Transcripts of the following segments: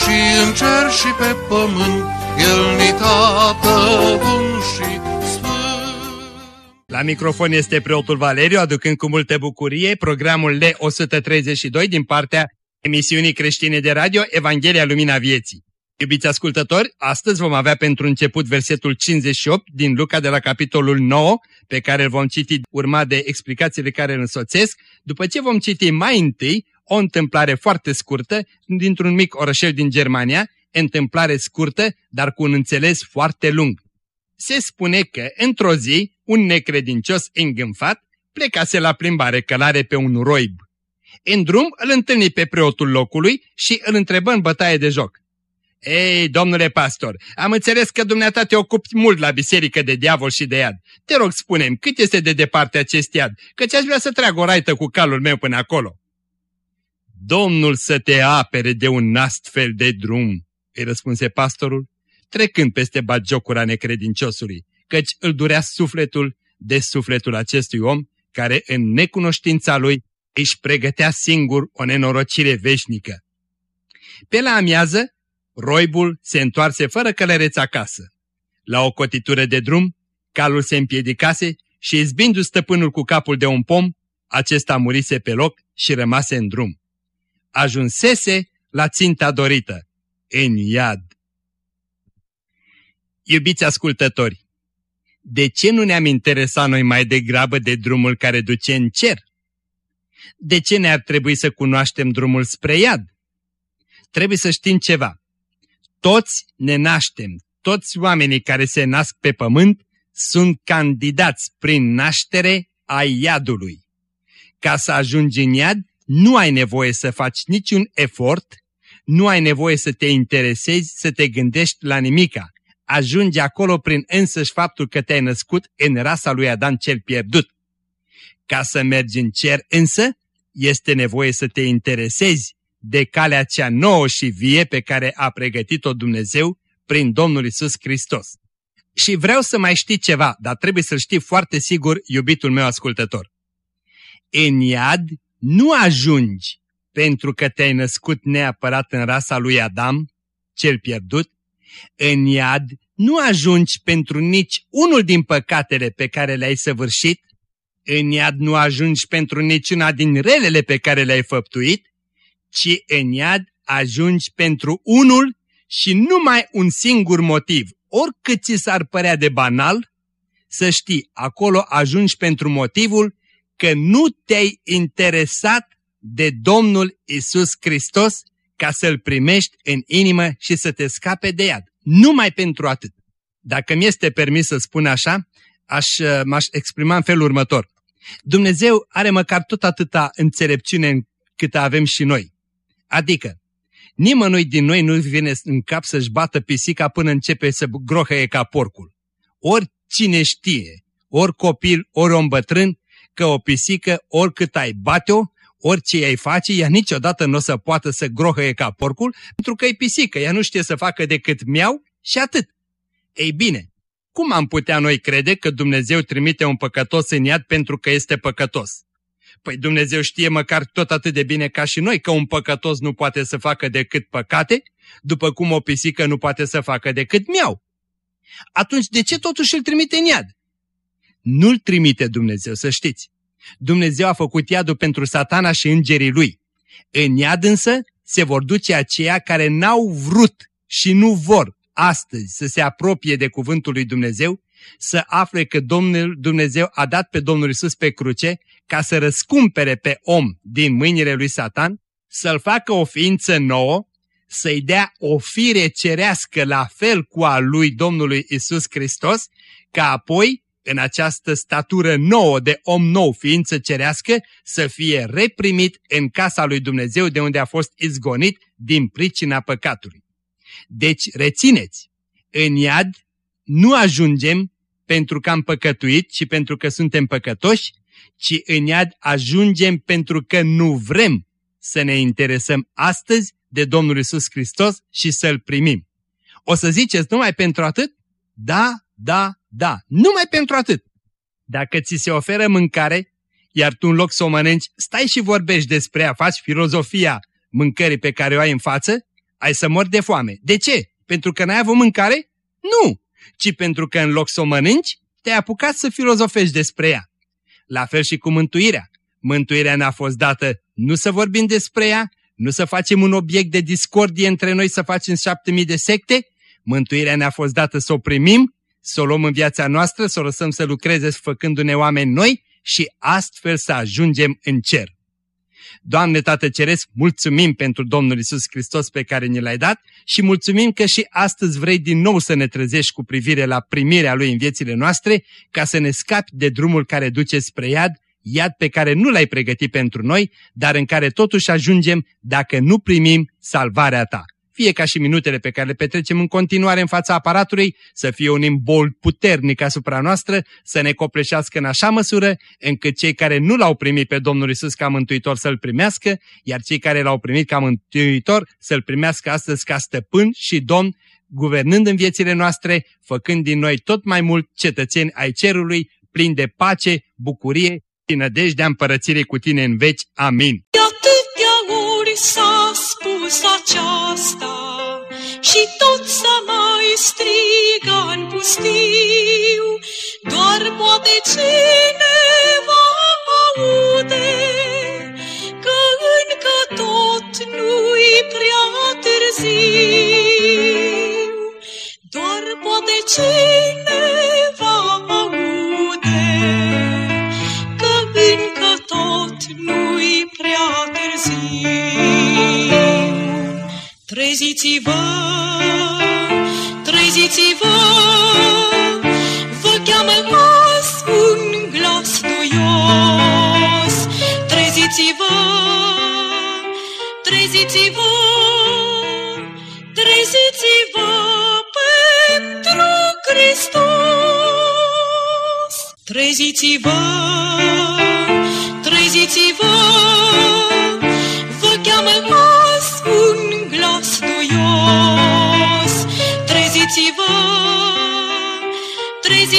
și în cer și pe pământ, El ni tată bun și sfânt. La microfon este preotul Valeriu, aducând cu multă bucurie programul L132 din partea emisiunii creștine de radio Evanghelia Lumina Vieții. Iubiți ascultători, astăzi vom avea pentru început versetul 58 din Luca de la capitolul 9, pe care îl vom citi urma de explicațiile care îl însoțesc, după ce vom citi mai întâi o întâmplare foarte scurtă dintr-un mic orășel din Germania, întâmplare scurtă, dar cu un înțeles foarte lung. Se spune că, într-o zi, un necredincios îngânfat plecase la plimbare călare pe un roib. În drum îl întâlni pe preotul locului și îl întrebă în bătaie de joc. Ei, domnule pastor, am înțeles că dumneata te ocupi mult la biserică de diavol și de iad. Te rog, spunem, cât este de departe acest iad, căci aș vrea să trag o raită cu calul meu până acolo. Domnul să te apere de un astfel de drum, îi răspunse pastorul, trecând peste bagiocura necredinciosului, căci îl durea sufletul de sufletul acestui om, care în necunoștința lui își pregătea singur o nenorocire veșnică. Pe la amiază, roibul se întoarse fără călăreț acasă. La o cotitură de drum, calul se împiedicase și izbindu stăpânul cu capul de un pom, acesta murise pe loc și rămase în drum. Ajunsese la ținta dorită, în iad. Iubiți ascultători, de ce nu ne-am interesat noi mai degrabă de drumul care duce în cer? De ce ne-ar trebui să cunoaștem drumul spre iad? Trebuie să știm ceva. Toți ne naștem, toți oamenii care se nasc pe pământ sunt candidați prin naștere a iadului. Ca să ajungi în iad, nu ai nevoie să faci niciun efort, nu ai nevoie să te interesezi, să te gândești la nimica. Ajungi acolo prin însăși faptul că te-ai născut în rasa lui Adam cel pierdut. Ca să mergi în cer însă, este nevoie să te interesezi de calea cea nouă și vie pe care a pregătit-o Dumnezeu prin Domnul Isus Hristos. Și vreau să mai știi ceva, dar trebuie să-l știi foarte sigur, iubitul meu ascultător. În iad nu ajungi pentru că te-ai născut neapărat în rasa lui Adam, cel pierdut, în iad nu ajungi pentru nici unul din păcatele pe care le-ai săvârșit, în iad nu ajungi pentru niciuna din relele pe care le-ai făptuit, ci în iad ajungi pentru unul și numai un singur motiv, oricât ți s-ar părea de banal, să știi, acolo ajungi pentru motivul că nu te-ai interesat de Domnul Isus Hristos ca să-L primești în inimă și să te scape de iad. Numai pentru atât. Dacă mi este permis să spun așa, aș, m-aș exprima în felul următor. Dumnezeu are măcar tot atâta înțelepciune cât avem și noi. Adică, nimănui din noi nu vine în cap să-și bată pisica până începe să grohăie ca porcul. Ori cine știe, ori copil, ori om bătrân, că o pisică, oricât ai bate-o, orice ai face, ea niciodată nu o să poată să grohăie ca porcul, pentru că e pisică, ea nu știe să facă decât miau și atât. Ei bine, cum am putea noi crede că Dumnezeu trimite un păcătos în iad pentru că este păcătos? Păi Dumnezeu știe măcar tot atât de bine ca și noi că un păcătos nu poate să facă decât păcate, după cum o pisică nu poate să facă decât miau. Atunci de ce totuși îl trimite în iad? Nu-l trimite Dumnezeu, să știți. Dumnezeu a făcut iadul pentru satana și îngerii lui. În iad însă se vor duce aceia care n-au vrut și nu vor astăzi să se apropie de cuvântul lui Dumnezeu, să afle că Domnul Dumnezeu a dat pe Domnul Isus pe cruce ca să răscumpere pe om din mâinile lui Satan, să-l facă o ființă nouă, să-i dea o fire cerească la fel cu a lui Domnului Isus Hristos, ca apoi, în această statură nouă de om nou, ființă cerească, să fie reprimit în casa lui Dumnezeu de unde a fost izgonit din pricina păcatului. Deci rețineți, în iad nu ajungem pentru că am păcătuit și pentru că suntem păcătoși, ci în iad ajungem pentru că nu vrem să ne interesăm astăzi de Domnul Isus Hristos și să-L primim. O să ziceți numai pentru atât? Da, da, da, numai pentru atât. Dacă ți se oferă mâncare, iar tu în loc să o mănânci, stai și vorbești despre ea, faci filozofia mâncării pe care o ai în față, ai să mori de foame. De ce? Pentru că n-ai avut mâncare? Nu! Ci pentru că în loc să o mănânci, te-ai apucat să filozofești despre ea. La fel și cu mântuirea. Mântuirea ne-a fost dată nu să vorbim despre ea, nu să facem un obiect de discordie între noi, să facem șapte mii de secte. Mântuirea ne-a fost dată să o primim, să o luăm în viața noastră, să o lăsăm să lucreze făcându-ne oameni noi și astfel să ajungem în cer. Doamne Tată Ceresc, mulțumim pentru Domnul Isus Hristos pe care ne l-ai dat și mulțumim că și astăzi vrei din nou să ne trezești cu privire la primirea Lui în viețile noastre, ca să ne scapi de drumul care duce spre iad, iad pe care nu l-ai pregătit pentru noi, dar în care totuși ajungem dacă nu primim salvarea Ta fie ca și minutele pe care le petrecem în continuare în fața aparatului, să fie un imbol puternic asupra noastră, să ne copleșească în așa măsură încât cei care nu l-au primit pe Domnul Isus ca mântuitor să-L primească, iar cei care l-au primit ca mântuitor să-L primească astăzi ca stăpân și domn, guvernând în viețile noastre, făcând din noi tot mai mult cetățeni ai cerului, plini de pace, bucurie și nădejdea împărățirii cu tine în veci. Amin. De atâtea ori s-a spus aceasta și tot să mai striga în pustiu, doar poate cineva aude că încă tot nu-i prea târziu. Doar poate cineva aude că încă tot nu-i prea târziu. Treziți-vă, treziți-vă, vă cheamă azi un glas duios. Treziți-vă, treziți-vă, treziți-vă pentru Hristos. Treziți-vă, treziți-vă,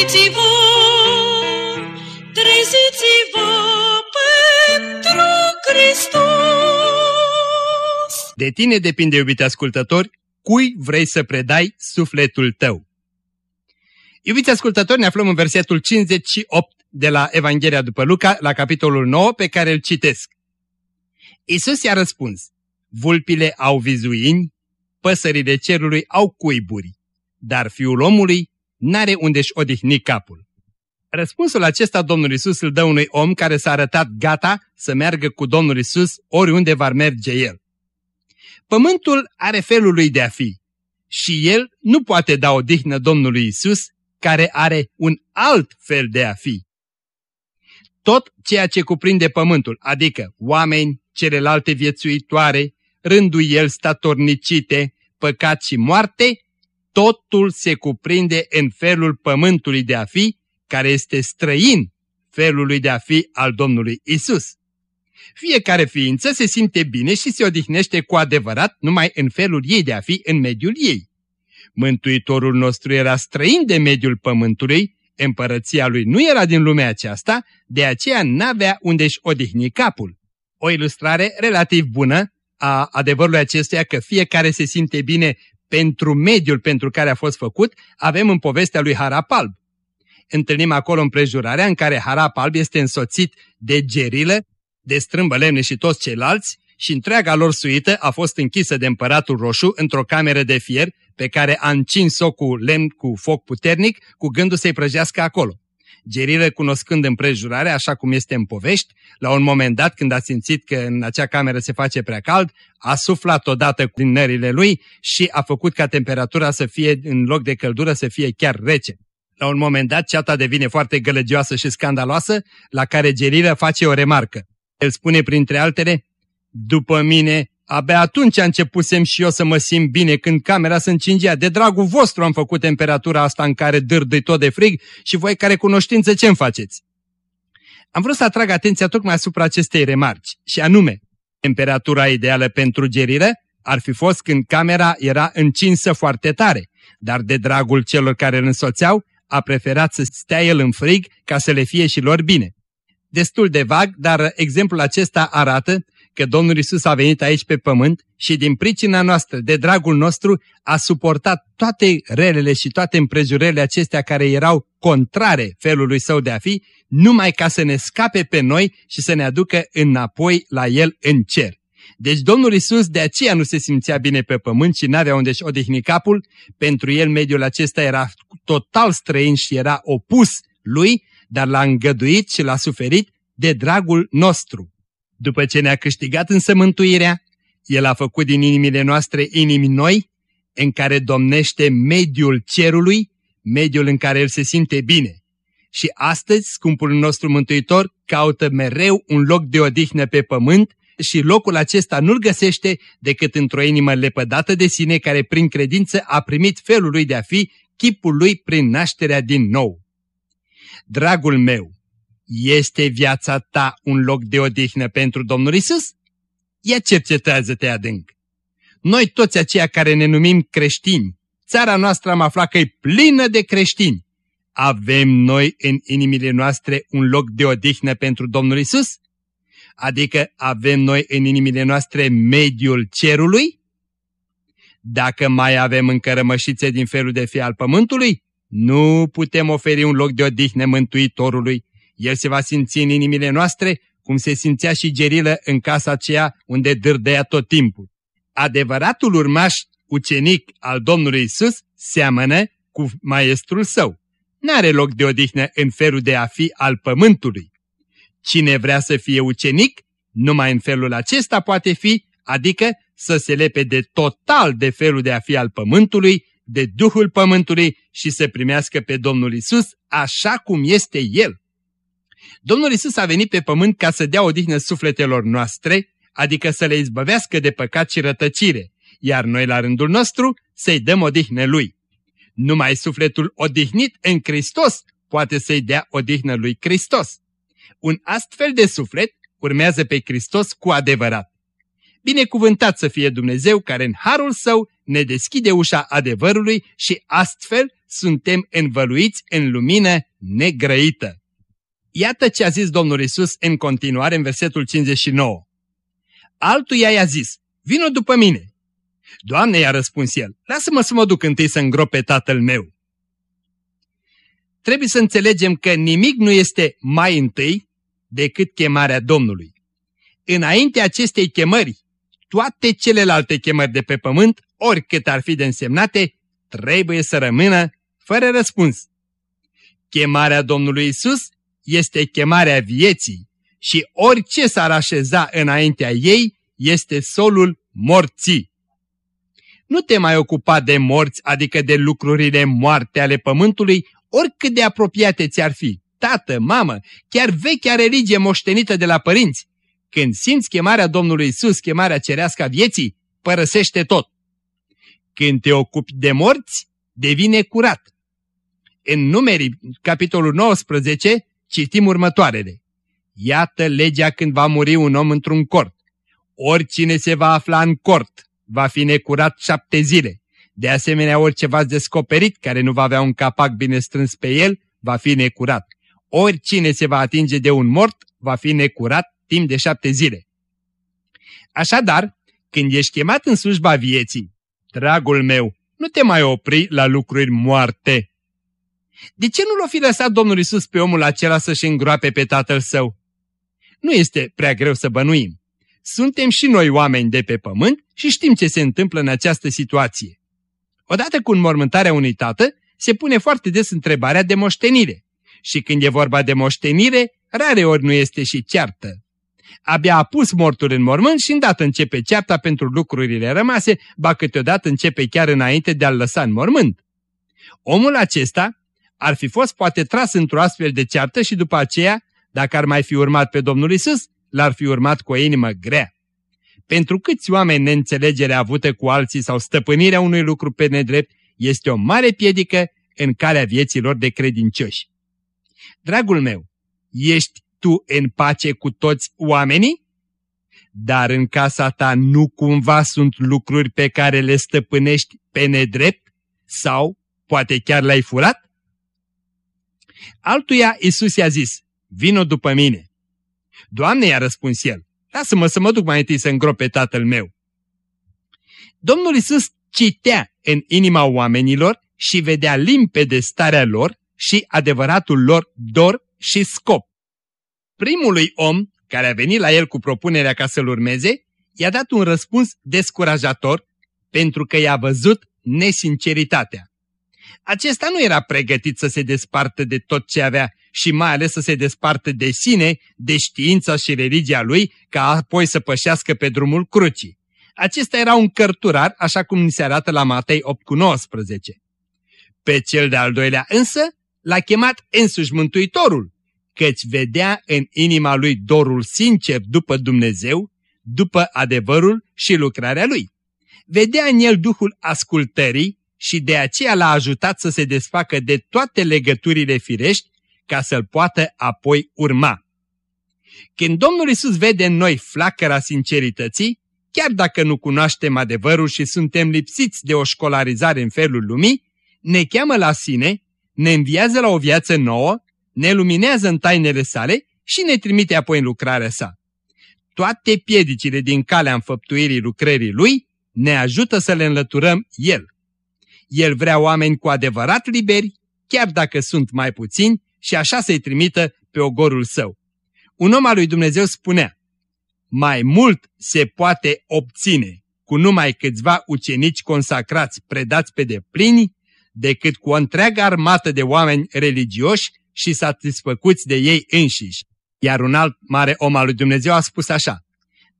treziți-vă, treziți-vă pentru Hristos. De tine depinde, iubite ascultători, cui vrei să predai sufletul tău. Iubiți ascultători, ne aflăm în versetul 58 de la Evanghelia după Luca, la capitolul 9, pe care îl citesc. Isus i-a răspuns, vulpile au vizuini, păsările cerului au cuiburi, dar fiul omului n-are unde-și odihni capul. Răspunsul acesta Domnul Isus îl dă unui om care s-a arătat gata să meargă cu Domnul Isus oriunde va merge el. Pământul are felul lui de a fi și el nu poate da odihnă Domnului Isus, care are un alt fel de a fi. Tot ceea ce cuprinde pământul, adică oameni, celelalte viețuitoare, rânduieli statornicite, păcat și moarte, totul se cuprinde în felul pământului de a fi, care este străin felului de a fi al Domnului Isus. Fiecare ființă se simte bine și se odihnește cu adevărat numai în felul ei de a fi în mediul ei. Mântuitorul nostru era străin de mediul pământului, împărăția lui nu era din lumea aceasta, de aceea n-avea unde-și odihni capul. O ilustrare relativ bună a adevărului acestuia că fiecare se simte bine pentru mediul pentru care a fost făcut, avem în povestea lui Harapalb. Întâlnim acolo împrejurarea în care Harapalb este însoțit de gerilă, de strâmbă lemne și toți ceilalți și întreaga lor suită a fost închisă de împăratul roșu într-o cameră de fier pe care a încins-o cu lemn cu foc puternic cu gândul să-i prăjească acolo. Gerilă, cunoscând împrejurarea, așa cum este în povești, la un moment dat, când a simțit că în acea cameră se face prea cald, a suflat odată din nările lui și a făcut ca temperatura să fie, în loc de căldură, să fie chiar rece. La un moment dat, ceata devine foarte gălăgioasă și scandaloasă, la care Gerilă face o remarcă. El spune printre altele, după mine Abia atunci începusem și eu să mă simt bine când camera se încingea. De dragul vostru am făcut temperatura asta în care dârdui tot de frig și voi care cunoștință ce-mi faceți? Am vrut să atrag atenția tocmai asupra acestei remarci, și anume, temperatura ideală pentru gerire ar fi fost când camera era încinsă foarte tare, dar de dragul celor care îl însoțeau, a preferat să stea el în frig ca să le fie și lor bine. Destul de vag, dar exemplul acesta arată că Domnul Isus a venit aici pe pământ și din pricina noastră, de dragul nostru, a suportat toate relele și toate împrejurările acestea care erau contrare felului său de a fi, numai ca să ne scape pe noi și să ne aducă înapoi la El în cer. Deci Domnul Isus de aceea nu se simțea bine pe pământ și n-avea unde-și odihni capul, pentru el mediul acesta era total străin și era opus lui, dar l-a îngăduit și l-a suferit de dragul nostru. După ce ne-a câștigat însă mântuirea, El a făcut din inimile noastre inimi noi, în care domnește mediul cerului, mediul în care El se simte bine. Și astăzi, scumpul nostru mântuitor caută mereu un loc de odihnă pe pământ și locul acesta nu-l găsește decât într-o inimă lepădată de sine care prin credință a primit felul lui de a fi, chipul lui prin nașterea din nou. Dragul meu, este viața ta un loc de odihnă pentru Domnul Isus? Ia cercetează-te adânc. Noi toți aceia care ne numim creștini, țara noastră am aflat că e plină de creștini. Avem noi în inimile noastre un loc de odihnă pentru Domnul Isus? Adică avem noi în inimile noastre mediul cerului? Dacă mai avem încă rămășițe din felul de fi al pământului, nu putem oferi un loc de odihnă mântuitorului el se va simți în inimile noastre cum se simțea și Gerilă în casa aceea unde dârdea tot timpul. Adevăratul urmaș ucenic al Domnului Isus seamănă cu maestrul său. N-are loc de odihnă în felul de a fi al pământului. Cine vrea să fie ucenic, numai în felul acesta poate fi, adică să se lepe de total de felul de a fi al pământului, de Duhul pământului și să primească pe Domnul Isus așa cum este El. Domnul Isus a venit pe pământ ca să dea odihnă sufletelor noastre, adică să le izbăvească de păcat și rătăcire, iar noi la rândul nostru să-i dăm odihnă Lui. Numai sufletul odihnit în Hristos poate să-i dea odihnă lui Hristos. Un astfel de suflet urmează pe Hristos cu adevărat. Binecuvântat să fie Dumnezeu care în harul său ne deschide ușa adevărului și astfel suntem învăluiți în lumină negrăită. Iată ce a zis Domnul Isus în continuare în versetul 59. Altuia i-a zis, vino după mine. Doamne, i-a răspuns el, lasă-mă să mă duc întâi să îngrop pe tatăl meu. Trebuie să înțelegem că nimic nu este mai întâi decât chemarea Domnului. Înainte acestei chemări, toate celelalte chemări de pe pământ, oricât ar fi de însemnate, trebuie să rămână fără răspuns. Chemarea Domnului Isus este chemarea vieții și orice s-ar așeza înaintea ei este solul morții. Nu te mai ocupa de morți, adică de lucrurile moarte ale pământului, oricât de apropiate ți-ar fi, tată, mamă, chiar vechea religie moștenită de la părinți. Când simți chemarea Domnului Isus, chemarea cerească a vieții, părăsește tot. Când te ocupi de morți, devine curat. În numeri, capitolul 19, citim următoarele. Iată legea când va muri un om într-un cort. Oricine se va afla în cort va fi necurat șapte zile. De asemenea, orice v-ați descoperit care nu va avea un capac bine strâns pe el, va fi necurat. Oricine se va atinge de un mort, va fi necurat timp de șapte zile. Așadar, când ești chemat în slujba vieții, dragul meu, nu te mai opri la lucruri moarte, de ce nu l-a fi lăsat Domnul Isus pe omul acela să-și îngroape pe tatăl său? Nu este prea greu să bănuim. Suntem și noi oameni de pe pământ și știm ce se întâmplă în această situație. Odată cu înmormântarea unui tată, se pune foarte des întrebarea de moștenire. Și când e vorba de moștenire, rare ori nu este și ceartă. Abia a pus mortul în mormânt și îndată începe cearta pentru lucrurile rămase, ba câteodată începe chiar înainte de a-l lăsa în mormânt. Omul acesta ar fi fost poate tras într-o astfel de ceartă și după aceea, dacă ar mai fi urmat pe Domnul Isus, l-ar fi urmat cu o inimă grea. Pentru câți oameni neînțelegerea avută cu alții sau stăpânirea unui lucru pe nedrept este o mare piedică în calea vieților de credincioși. Dragul meu, ești tu în pace cu toți oamenii? Dar în casa ta nu cumva sunt lucruri pe care le stăpânești pe nedrept? Sau poate chiar le-ai furat? Altuia Isus i-a zis, vino după mine. Doamne, i-a răspuns el, lasă-mă să mă duc mai întâi să îngrop pe tatăl meu. Domnul Isus citea în inima oamenilor și vedea limpede starea lor și adevăratul lor dor și scop. Primului om care a venit la el cu propunerea ca să-l urmeze, i-a dat un răspuns descurajator pentru că i-a văzut nesinceritatea. Acesta nu era pregătit să se despartă de tot ce avea și mai ales să se despartă de sine, de știința și religia lui, ca apoi să pășească pe drumul crucii. Acesta era un cărturar, așa cum ni se arată la Matei 8 cu 19. Pe cel de-al doilea însă l-a chemat însuși Mântuitorul, căci vedea în inima lui dorul sincer după Dumnezeu, după adevărul și lucrarea lui. Vedea în el duhul ascultării și de aceea l-a ajutat să se desfacă de toate legăturile firești ca să-l poată apoi urma. Când Domnul Isus vede în noi flacăra sincerității, chiar dacă nu cunoaștem adevărul și suntem lipsiți de o școlarizare în felul lumii, ne cheamă la sine, ne înviază la o viață nouă, ne luminează în tainele sale și ne trimite apoi în lucrarea sa. Toate piedicile din calea înfăptuirii lucrării lui ne ajută să le înlăturăm el. El vrea oameni cu adevărat liberi, chiar dacă sunt mai puțini, și așa să-i trimită pe ogorul său. Un om al lui Dumnezeu spunea, mai mult se poate obține cu numai câțiva ucenici consacrați predați pe deplini, decât cu o întreagă armată de oameni religioși și satisfăcuți de ei înșiși. Iar un alt mare om al lui Dumnezeu a spus așa,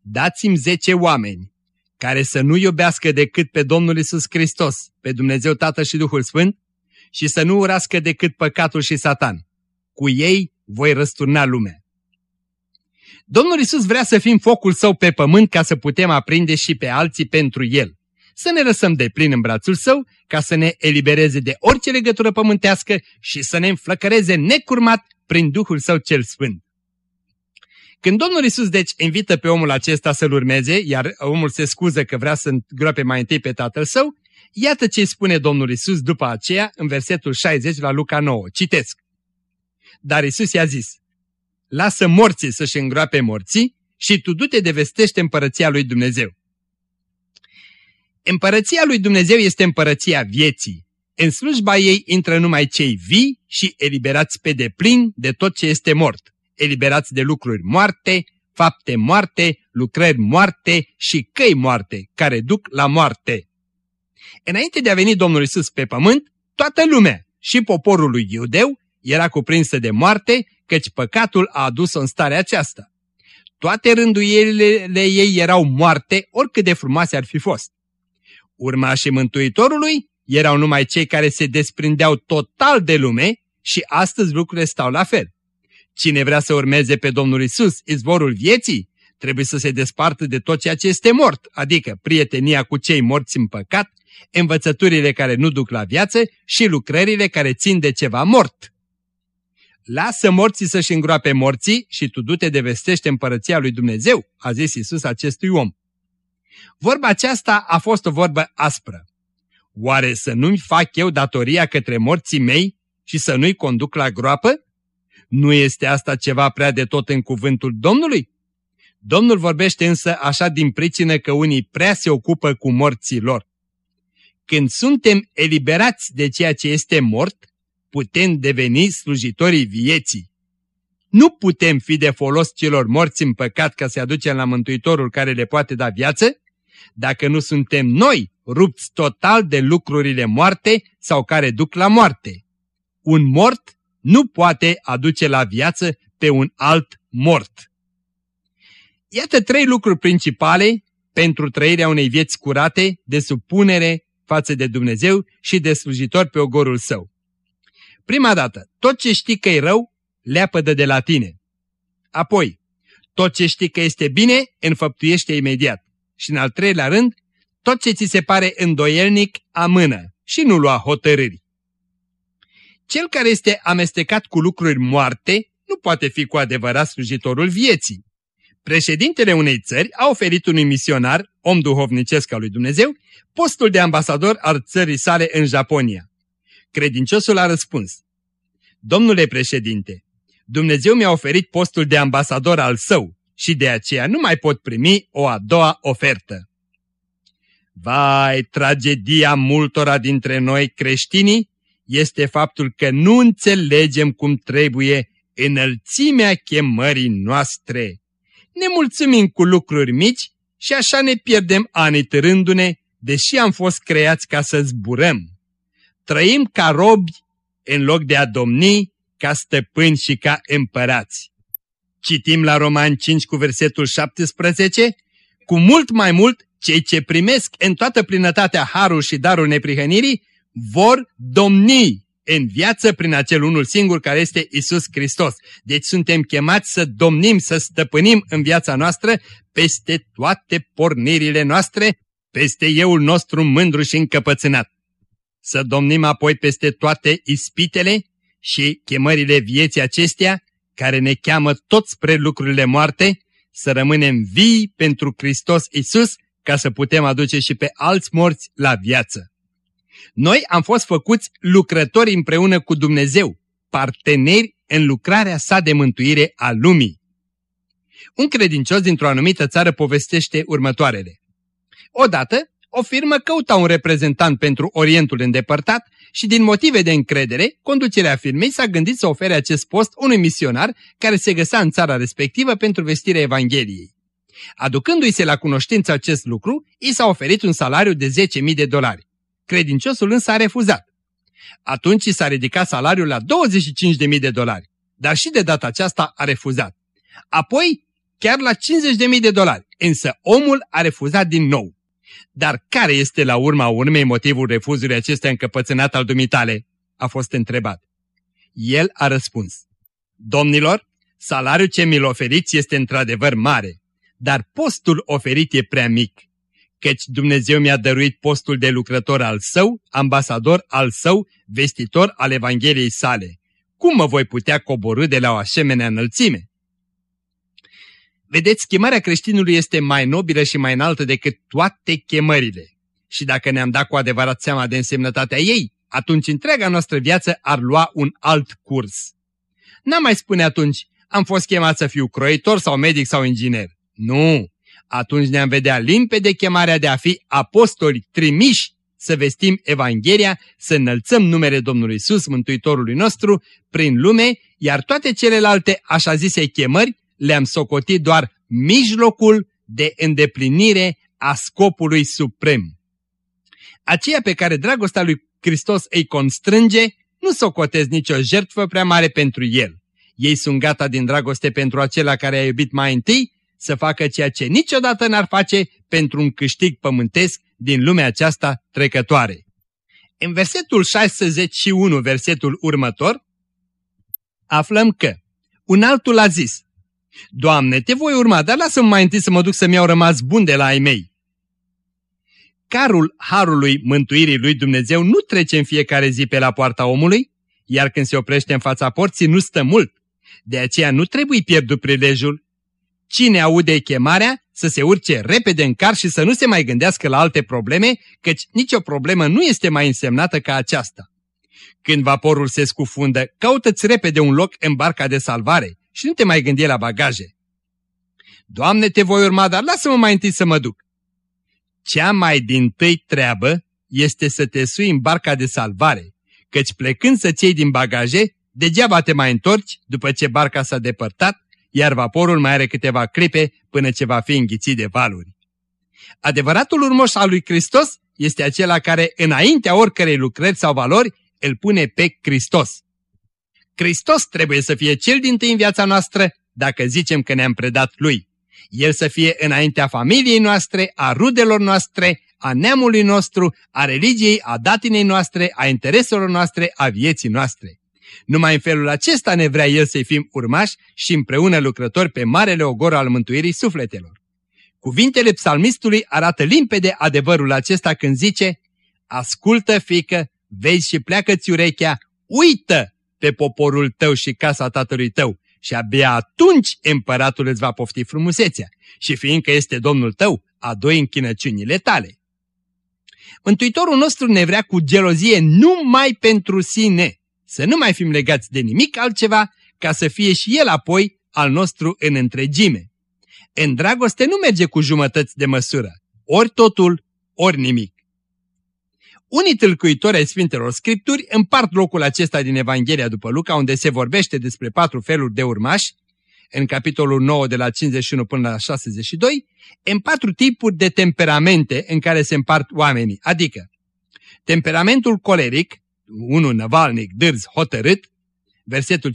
Dați-mi zece oameni care să nu iubească decât pe Domnul Isus Hristos, pe Dumnezeu Tatăl și Duhul Sfânt, și să nu urască decât păcatul și satan. Cu ei voi răsturna lumea. Domnul Isus vrea să fim focul său pe pământ ca să putem aprinde și pe alții pentru el. Să ne lăsăm de plin în brațul său ca să ne elibereze de orice legătură pământească și să ne înflăcăreze necurmat prin Duhul său cel Sfânt. Când Domnul Isus deci invită pe omul acesta să-l urmeze, iar omul se scuză că vrea să îngroape mai întâi pe tatăl său, iată ce spune Domnul Isus după aceea în versetul 60 la Luca 9. Citesc. Dar Isus i-a zis, lasă morții să-și îngroape morții și tu du-te de vestește împărăția lui Dumnezeu. Împărăția lui Dumnezeu este împărăția vieții. În slujba ei intră numai cei vii și eliberați pe deplin de tot ce este mort eliberați de lucruri moarte, fapte moarte, lucrări moarte și căi moarte, care duc la moarte. Înainte de a veni Domnul Isus pe pământ, toată lumea și poporul lui iudeu era cuprinsă de moarte, căci păcatul a adus-o în starea aceasta. Toate rânduielile ei erau moarte, oricât de frumoase ar fi fost. Urmașii Mântuitorului erau numai cei care se desprindeau total de lume și astăzi lucrurile stau la fel. Cine vrea să urmeze pe Domnul Isus, izvorul vieții, trebuie să se despartă de tot ceea ce este mort, adică prietenia cu cei morți în păcat, învățăturile care nu duc la viață și lucrările care țin de ceva mort. Lasă morții să-și îngroape morții și tu du-te de vestește împărăția lui Dumnezeu, a zis Isus acestui om. Vorba aceasta a fost o vorbă aspră. Oare să nu-mi fac eu datoria către morții mei și să nu-i conduc la groapă? Nu este asta ceva prea de tot în cuvântul Domnului? Domnul vorbește însă așa din pricină că unii prea se ocupă cu morții lor. Când suntem eliberați de ceea ce este mort, putem deveni slujitorii vieții. Nu putem fi de folos celor morți în păcat ca să aducem la Mântuitorul care le poate da viață, dacă nu suntem noi rupți total de lucrurile moarte sau care duc la moarte. Un mort nu poate aduce la viață pe un alt mort. Iată trei lucruri principale pentru trăirea unei vieți curate, de supunere față de Dumnezeu și de slujitor pe ogorul său. Prima dată, tot ce știi că e rău, leapădă de la tine. Apoi, tot ce știi că este bine, înfăptuiește imediat. Și în al treilea rând, tot ce ți se pare îndoielnic, amână și nu lua hotărâri. Cel care este amestecat cu lucruri moarte nu poate fi cu adevărat slujitorul vieții. Președintele unei țări a oferit unui misionar, om duhovnicesc al lui Dumnezeu, postul de ambasador al țării sale în Japonia. Credinciosul a răspuns, Domnule președinte, Dumnezeu mi-a oferit postul de ambasador al său și de aceea nu mai pot primi o a doua ofertă. Vai, tragedia multora dintre noi creștinii este faptul că nu înțelegem cum trebuie înălțimea chemării noastre. Ne mulțumim cu lucruri mici și așa ne pierdem ani târându-ne, deși am fost creați ca să zburăm. Trăim ca robi în loc de a domni, ca stăpâni și ca împărați. Citim la Roman 5 cu versetul 17, cu mult mai mult cei ce primesc în toată plinătatea harul și darul neprihănirii vor domni în viață prin acel unul singur care este Isus Hristos. Deci suntem chemați să domnim, să stăpânim în viața noastră peste toate pornirile noastre, peste euul nostru mândru și încăpățânat. Să domnim apoi peste toate ispitele și chemările vieții acestea, care ne cheamă tot spre lucrurile moarte, să rămânem vii pentru Hristos Isus, ca să putem aduce și pe alți morți la viață. Noi am fost făcuți lucrători împreună cu Dumnezeu, parteneri în lucrarea sa de mântuire a lumii. Un credincios dintr-o anumită țară povestește următoarele. Odată, o firmă căuta un reprezentant pentru Orientul îndepărtat și din motive de încredere, conducerea firmei s-a gândit să ofere acest post unui misionar care se găsea în țara respectivă pentru vestirea Evangheliei. Aducându-i se la cunoștință acest lucru, i s-a oferit un salariu de 10.000 de dolari. Credinciosul însă a refuzat. Atunci s-a ridicat salariul la 25.000 de dolari, dar și de data aceasta a refuzat. Apoi chiar la 50.000 de dolari, însă omul a refuzat din nou. Dar care este la urma urmei motivul refuzului acesta încăpățânat al dumitale? A fost întrebat. El a răspuns. Domnilor, salariul ce mi-l oferiți este într-adevăr mare, dar postul oferit e prea mic căci Dumnezeu mi-a dăruit postul de lucrător al său, ambasador al său, vestitor al Evangheliei sale. Cum mă voi putea coborâ de la o asemenea înălțime? Vedeți, chemarea creștinului este mai nobilă și mai înaltă decât toate chemările. Și dacă ne-am dat cu adevărat seama de însemnătatea ei, atunci întreaga noastră viață ar lua un alt curs. N-am mai spune atunci, am fost chemat să fiu croitor sau medic sau inginer. Nu, atunci ne-am vedea limpede chemarea de a fi apostoli trimiși să vestim Evanghelia, să înălțăm numele Domnului Isus, Mântuitorului nostru, prin lume, iar toate celelalte așa zise chemări le-am socotit doar mijlocul de îndeplinire a scopului suprem. Aceea pe care dragostea lui Hristos îi constrânge, nu socotez nicio jertfă prea mare pentru el. Ei sunt gata din dragoste pentru acela care a iubit mai întâi să facă ceea ce niciodată n-ar face pentru un câștig pământesc din lumea aceasta trecătoare. În versetul 61, versetul următor, aflăm că un altul a zis, Doamne, te voi urma, dar lasă-mă mai întâi să mă duc să-mi iau rămas bun de la ai mei. Carul harului mântuirii lui Dumnezeu nu trece în fiecare zi pe la poarta omului, iar când se oprește în fața porții nu stă mult. De aceea nu trebuie pierdut prilejul Cine aude chemarea să se urce repede în car și să nu se mai gândească la alte probleme, căci nicio problemă nu este mai însemnată ca aceasta. Când vaporul se scufundă, caută-ți repede un loc în barca de salvare și nu te mai gândi la bagaje. Doamne, te voi urma, dar lasă-mă mai întâi să mă duc. Cea mai din tâi treabă este să te sui în barca de salvare, căci plecând să-ți iei din bagaje, degeaba te mai întorci după ce barca s-a depărtat iar vaporul mai are câteva clipe până ce va fi înghițit de valuri. Adevăratul urmoș al lui Hristos este acela care, înaintea oricărei lucrări sau valori, îl pune pe Hristos. Hristos trebuie să fie cel din tâi în viața noastră dacă zicem că ne-am predat Lui. El să fie înaintea familiei noastre, a rudelor noastre, a neamului nostru, a religiei, a datinei noastre, a intereselor noastre, a vieții noastre. Numai în felul acesta ne vrea El să-i fim urmași și împreună lucrători pe marele ogor al mântuirii sufletelor. Cuvintele psalmistului arată limpede adevărul acesta când zice Ascultă, fică, vezi și pleacă-ți urechea, uită pe poporul tău și casa tatălui tău și abia atunci împăratul îți va pofti frumusețea și fiindcă este Domnul tău, a doi închinăciunile tale. Mântuitorul nostru ne vrea cu gelozie numai pentru sine, să nu mai fim legați de nimic altceva, ca să fie și El apoi al nostru în întregime. În dragoste nu merge cu jumătăți de măsură, ori totul, ori nimic. Unii tâlcuitori ai Sfintelor Scripturi împart locul acesta din Evanghelia după Luca, unde se vorbește despre patru feluri de urmași, în capitolul 9 de la 51 până la 62, în patru tipuri de temperamente în care se împart oamenii, adică temperamentul coleric, unul năvalnic, dârz, hotărât, versetul 51-56,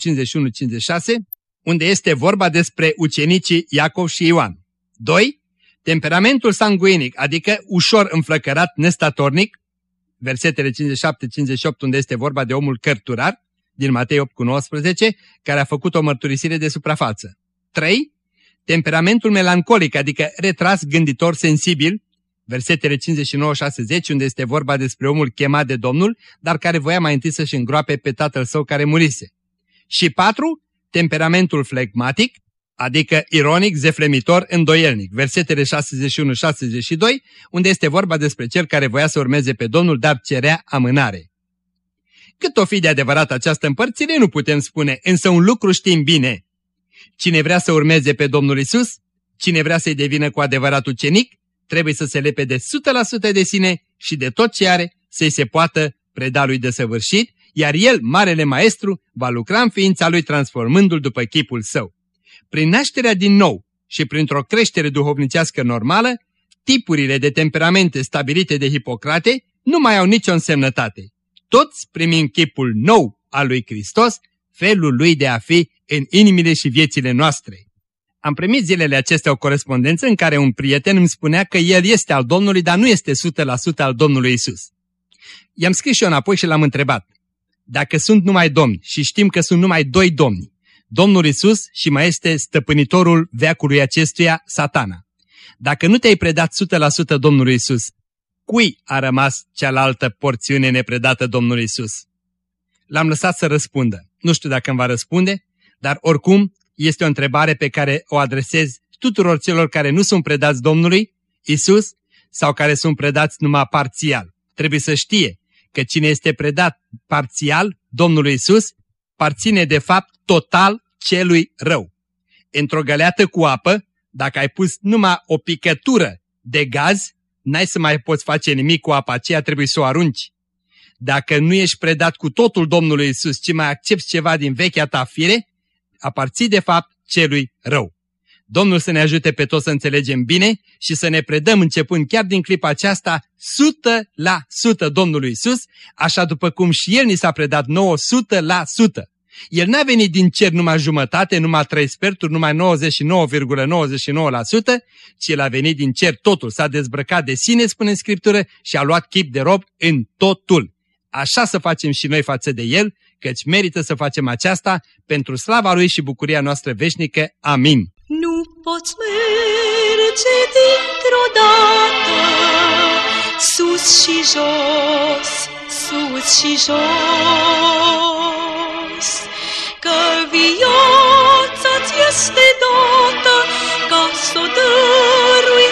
unde este vorba despre ucenicii Iacov și Ioan. 2. Temperamentul sanguinic, adică ușor înflăcărat, nestatornic, versetele 57-58, unde este vorba de omul cărturar, din Matei 8 cu 19, care a făcut o mărturisire de suprafață. 3. Temperamentul melancolic, adică retras, gânditor, sensibil, versetele 59-60, unde este vorba despre omul chemat de Domnul, dar care voia mai întâi să-și îngroape pe tatăl său care murise. Și 4. Temperamentul flegmatic, adică ironic, zeflemitor, îndoielnic, versetele 61-62, unde este vorba despre cel care voia să urmeze pe Domnul, dar cerea amânare. Cât o fi de adevărat această împărțire, nu putem spune, însă un lucru știm bine. Cine vrea să urmeze pe Domnul Isus, cine vrea să-i devină cu adevărat ucenic, trebuie să se lepe de 100% de sine și de tot ce are să-i se poată preda lui desăvârșit, iar el, marele maestru, va lucra în ființa lui transformându-l după chipul său. Prin nașterea din nou și printr-o creștere duhovnicească normală, tipurile de temperamente stabilite de Hipocrate nu mai au nicio însemnătate. Toți primim chipul nou al lui Hristos, felul lui de a fi în inimile și viețile noastre. Am primit zilele acestea o corespondență în care un prieten îmi spunea că el este al Domnului, dar nu este 100% al Domnului Isus. I-am scris și eu înapoi și l-am întrebat. Dacă sunt numai domni și știm că sunt numai doi domni, Domnul Isus și mai este stăpânitorul veacului acestuia, satana. Dacă nu te-ai predat 100% Domnului Isus, cui a rămas cealaltă porțiune nepredată Domnului Isus? L-am lăsat să răspundă. Nu știu dacă îmi va răspunde, dar oricum este o întrebare pe care o adresez tuturor celor care nu sunt predați Domnului Isus sau care sunt predați numai parțial. Trebuie să știe că cine este predat parțial Domnului Isus parține de fapt total celui rău. Într-o găleată cu apă, dacă ai pus numai o picătură de gaz, n-ai să mai poți face nimic cu apa aceea, trebuie să o arunci. Dacă nu ești predat cu totul Domnului Isus, ci mai accepti ceva din vechea ta fire, aparții de fapt celui rău. Domnul să ne ajute pe toți să înțelegem bine și să ne predăm începând chiar din clipa aceasta 100% Domnului Isus, așa după cum și El ni s-a predat nouă 100%. El n-a venit din cer numai jumătate, numai trei sferturi, numai 99,99%, ,99%, ci El a venit din cer totul, s-a dezbrăcat de sine, spune în Scriptură, și a luat chip de rob în totul. Așa să facem și noi față de El, căci merită să facem aceasta pentru slava Lui și bucuria noastră veșnică. Amin. Nu poți merge dintr-o dată sus și jos, sus și jos, că viața-ți este dată ca să o dărui